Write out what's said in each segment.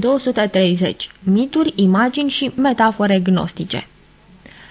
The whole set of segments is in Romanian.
230. Mituri, imagini și metafore gnostice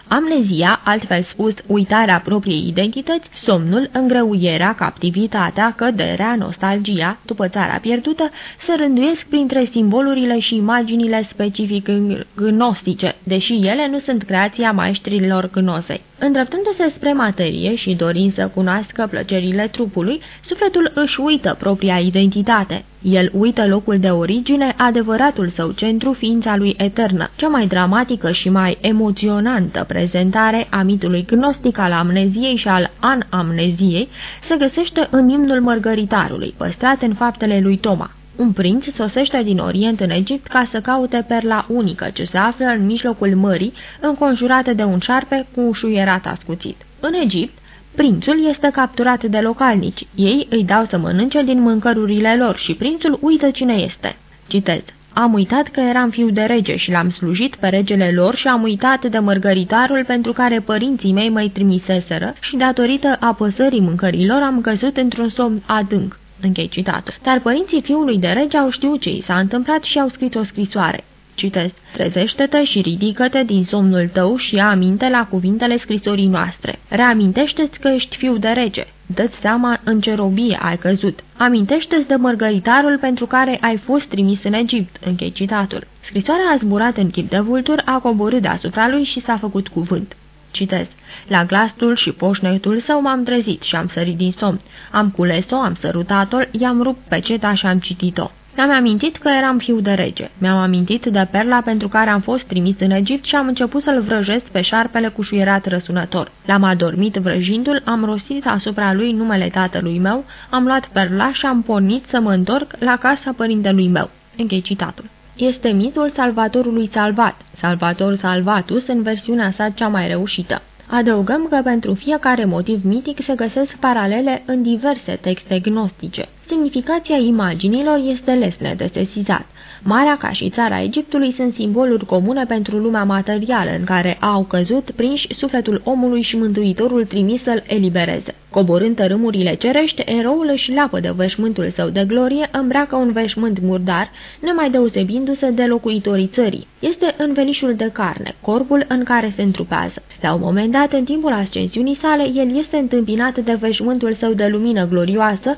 Amnezia, altfel spus uitarea propriei identități, somnul, îngreuierea, captivitatea, căderea, nostalgia, după țara pierdută, se rânduiesc printre simbolurile și imaginile specific gnostice, deși ele nu sunt creația maestrilor gnozei. Îndreptându-se spre materie și dorind să cunoască plăcerile trupului, sufletul își uită propria identitate. El uită locul de origine, adevăratul său centru, ființa lui eternă. Cea mai dramatică și mai emoționantă prezentare a mitului gnostic al amneziei și al anamneziei se găsește în imnul mărgăritarului, păstrat în faptele lui Toma. Un prinț sosește din Orient în Egipt ca să caute perla unică ce se află în mijlocul mării, înconjurată de un șarpe cu șuierat ascuțit. În Egipt, prințul este capturat de localnici. Ei îi dau să mănânce din mâncărurile lor și prințul uită cine este. Citez. Am uitat că eram fiu de rege și l-am slujit pe regele lor și am uitat de mărgăritarul pentru care părinții mei mă trimiseseră și datorită apăsării mâncărilor am căzut într-un somn adânc. Închei citatul. Dar părinții fiului de rege au știut ce i s-a întâmplat și au scris o scrisoare. Citesc. Trezește-te și ridică-te din somnul tău și ia aminte la cuvintele scrisorii noastre. Reamintește-ți că ești fiu de rege. Dă-ți seama în ce robie ai căzut. Amintește-ți de mărgăritarul pentru care ai fost trimis în Egipt. Închei citatul. Scrisoarea a zburat în chip de vultur, a coborât deasupra lui și s-a făcut cuvânt. Citez. La glasul și poșnetul său m-am trezit și am sărit din somn. Am cules-o, am sărutat-o, i-am rupt peceta și am citit-o. Mi-am amintit că eram fiu de rege. Mi-am amintit de perla pentru care am fost trimis în Egipt și am început să-l vrăjesc pe șarpele cu șuierat răsunător. L-am adormit vrăjindu-l, am rostit asupra lui numele tatălui meu, am luat perla și am pornit să mă întorc la casa părintelui meu. Închei citatul. Este mitul salvatorului salvat, Salvator Salvatus în versiunea sa cea mai reușită. Adăugăm că pentru fiecare motiv mitic se găsesc paralele în diverse texte gnostice. Semnificația imaginilor este lesne de sesizat. Marea ca și țara Egiptului sunt simboluri comune pentru lumea materială în care au căzut prinși sufletul omului și mântuitorul trimis să-l elibereze. Coborând tărâmurile cerești, eroul își lapă de veșmântul său de glorie, îmbracă un veșmânt murdar, nemai deosebindu-se de locuitorii țării. Este învelișul de carne, corpul în care se întrupează. La un moment dat, în timpul ascensiunii sale, el este întâmpinat de veșmântul său de lumină glorioasă,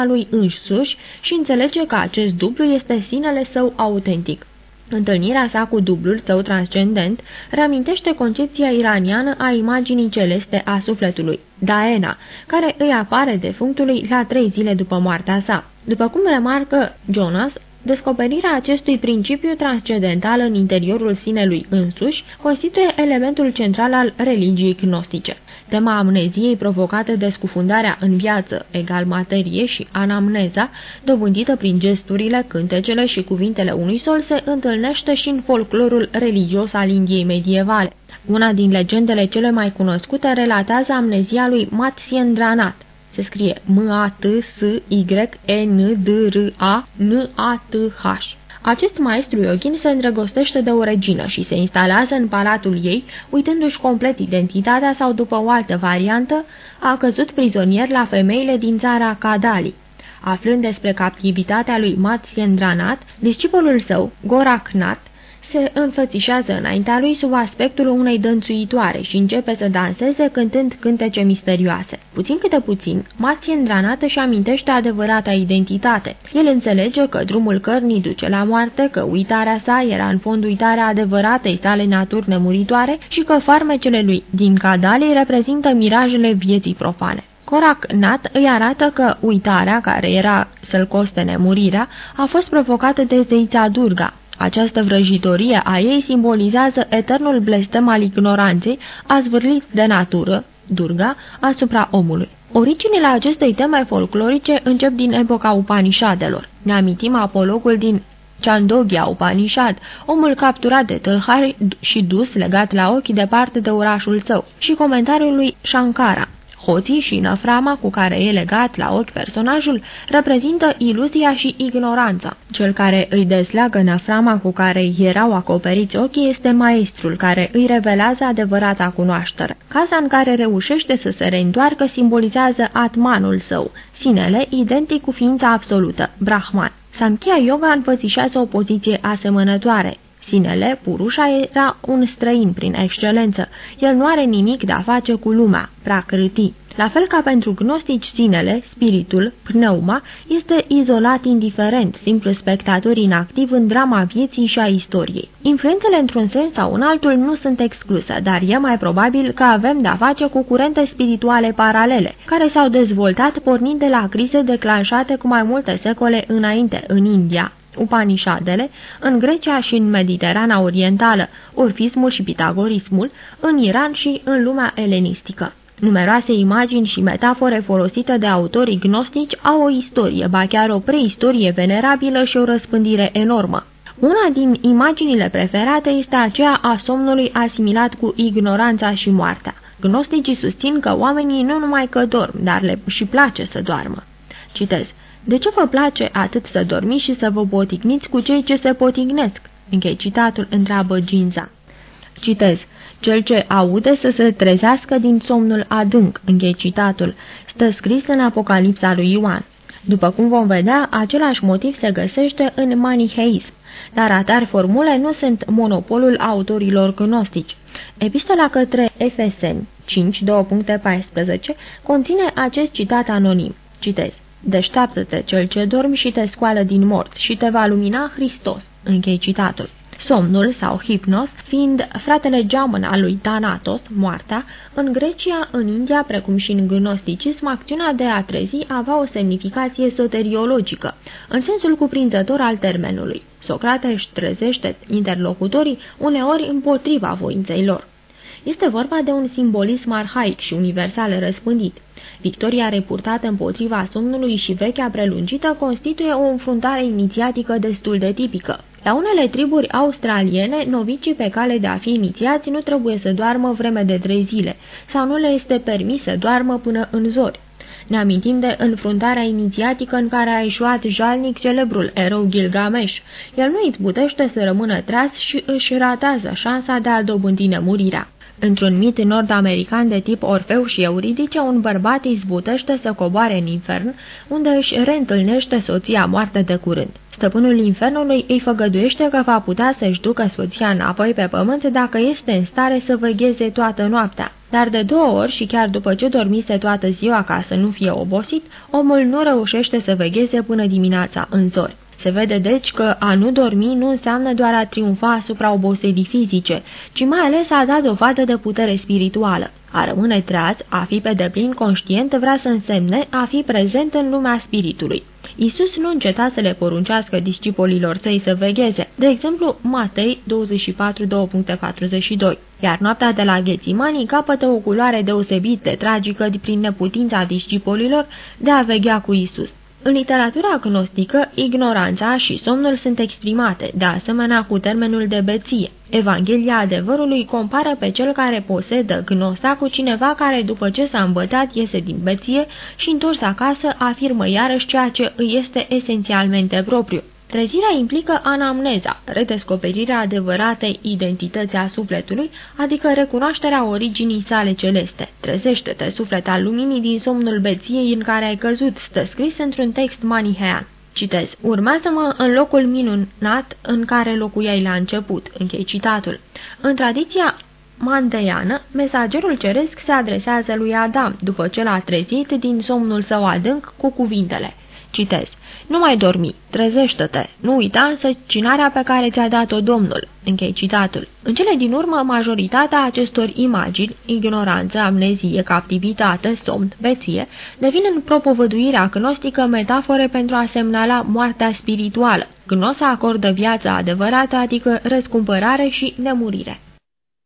a idoma lui însuși și înțelege că acest dublu este sinele său autentic. Întâlnirea sa cu dublul său transcendent reamintește concepția iraniană a imaginii celeste a sufletului, Daena, care îi apare defunctului la trei zile după moartea sa. După cum remarcă Jonas, Descoperirea acestui principiu transcendental în interiorul sinelui însuși constituie elementul central al religiei gnostice. Tema amneziei provocată de scufundarea în viață, egal materie și anamneza, dobândită prin gesturile, cântecele și cuvintele unui sol, se întâlnește și în folclorul religios al Indiei medievale. Una din legendele cele mai cunoscute relatează amnezia lui Matsyendranat, se scrie M-A-T-S-Y-E-N-D-R-A-N-A-T-H. Acest maestru yogin se îndrăgostește de o regină și se instalează în palatul ei, uitându-și complet identitatea sau, după o altă variantă, a căzut prizonier la femeile din țara Kadali. Aflând despre captivitatea lui Matsyendranat, discipolul său, Goraknath, se înfățișează înaintea lui sub aspectul unei dănțuitoare și începe să danseze cântând cântece misterioase. Puțin câte puțin, Mație îndranată și amintește adevărata identitate. El înțelege că drumul cărnii duce la moarte, că uitarea sa era în fond uitarea adevăratei sale naturi nemuritoare și că farmecele lui din Cadali reprezintă mirajele vieții profane. Corac Nat îi arată că uitarea, care era să-l coste nemurirea, a fost provocată de zeița Durga, această vrăjitorie a ei simbolizează eternul blestem al ignoranței, azvârlit de natură, Durga, asupra omului. Originile acestei teme folclorice încep din epoca Upanishadelor. Ne amintim apologul din Chandogya Upanishad, omul capturat de tâlhari și dus legat la ochi departe de orașul său, și comentariul lui Shankara. Hoții și năframa cu care e legat la ochi personajul reprezintă iluzia și ignoranța. Cel care îi desleagă năframa cu care erau acoperiți ochii este maestrul care îi revelează adevărata cunoaștere. Casa în care reușește să se reîntoarcă simbolizează atmanul său, sinele identic cu ființa absolută, Brahman. Samkhya Yoga înfățișează o poziție asemănătoare. Sinele, Purusha, era un străin prin excelență. El nu are nimic de a face cu lumea, prakriti. La fel ca pentru gnostici sinele, spiritul, pneuma, este izolat indiferent, simplu spectator inactiv în drama vieții și a istoriei. Influențele într-un sens sau în altul nu sunt excluse, dar e mai probabil că avem de-a face cu curente spirituale paralele, care s-au dezvoltat pornind de la crize declanșate cu mai multe secole înainte în India, Upanishadele, în Grecia și în Mediterana Orientală, orfismul și pitagorismul, în Iran și în lumea elenistică. Numeroase imagini și metafore folosite de autorii gnostici au o istorie, ba chiar o preistorie venerabilă și o răspândire enormă. Una din imaginile preferate este aceea a somnului asimilat cu ignoranța și moartea. Gnosticii susțin că oamenii nu numai că dorm, dar le și place să doarmă. Citez. De ce vă place atât să dormiți și să vă potigniți cu cei ce se potignesc? Închei citatul, întreabă Ginza. Citez. Cel ce aude să se trezească din somnul adânc, închei citatul, stă scris în Apocalipsa lui Ioan. După cum vom vedea, același motiv se găsește în maniheism, dar atari formule nu sunt monopolul autorilor gnostici. Epistola către Efeseni 5, 2.14 conține acest citat anonim. Citez. Deșteaptă-te cel ce dormi și te scoală din mort și te va lumina Hristos. Închei citatul somnul sau hipnos, fiind fratele geamăn al lui Thanatos, moartea, în Grecia, în India, precum și în gnosticism, acțiunea de a trezi avea o semnificație soteriologică, în sensul cuprinzător al termenului. Socrate își trezește interlocutorii uneori împotriva voinței lor. Este vorba de un simbolism arhaic și universal răspândit. Victoria repurtată împotriva somnului și vechea prelungită constituie o înfruntare inițiatică destul de tipică. La unele triburi australiene, novicii pe cale de a fi inițiați nu trebuie să doarmă vreme de trei zile sau nu le este permis să doarmă până în zori. Ne amintim de înfruntarea inițiatică în care a ieșuat jalnic celebrul erou Gilgamesh. El nu izbutește să rămână tras și își ratează șansa de a dobândi nemurirea. Într-un mit nord-american de tip Orfeu și Euridice, un bărbat izbutește să coboare în infern, unde își reîntâlnește soția moartă de curând. Stăpânul infernului îi făgăduiește că va putea să-și ducă soția înapoi pe pământ dacă este în stare să văgheze toată noaptea. Dar de două ori și chiar după ce dormise toată ziua ca să nu fie obosit, omul nu reușește să vegheze până dimineața în zori. Se vede deci că a nu dormi nu înseamnă doar a triumfa asupra oboselii fizice, ci mai ales a da dovadă de putere spirituală. A rămâne treaz, a fi pe deplin conștient, vrea să însemne a fi prezent în lumea spiritului. Isus nu înceta să le poruncească discipolilor săi să vegheze, de exemplu Matei 24.2.42, iar noaptea de la Ghețimanii capătă o culoare deosebit de tragică prin neputința discipolilor de a veghea cu Isus. În literatura gnostică, ignoranța și somnul sunt exprimate, de asemenea cu termenul de beție. Evanghelia adevărului compară pe cel care posedă gnosta cu cineva care după ce s-a îmbătat iese din beție și întors acasă afirmă iarăși ceea ce îi este esențialmente propriu. Trezirea implică anamneza, redescoperirea adevăratei identități a sufletului, adică recunoașterea originii sale celeste. Trezește-te, suflet al luminii din somnul beției în care ai căzut, stă scris într-un text manihean. Citez. Urmează-mă în locul minunat în care locuiai la început. Închei citatul. În tradiția mandeiană, mesagerul ceresc se adresează lui Adam după ce l-a trezit din somnul său adânc cu cuvintele. Citez. Nu mai dormi, trezește-te, nu uita însă cinarea pe care ți-a dat-o Domnul. Închei citatul. În cele din urmă, majoritatea acestor imagini, ignoranță, amnezie, captivitate, somn, beție, devin în propovăduirea gnostică metafore pentru a semnala moartea spirituală. Gnosa acordă viața adevărată, adică răscumpărare și nemurire.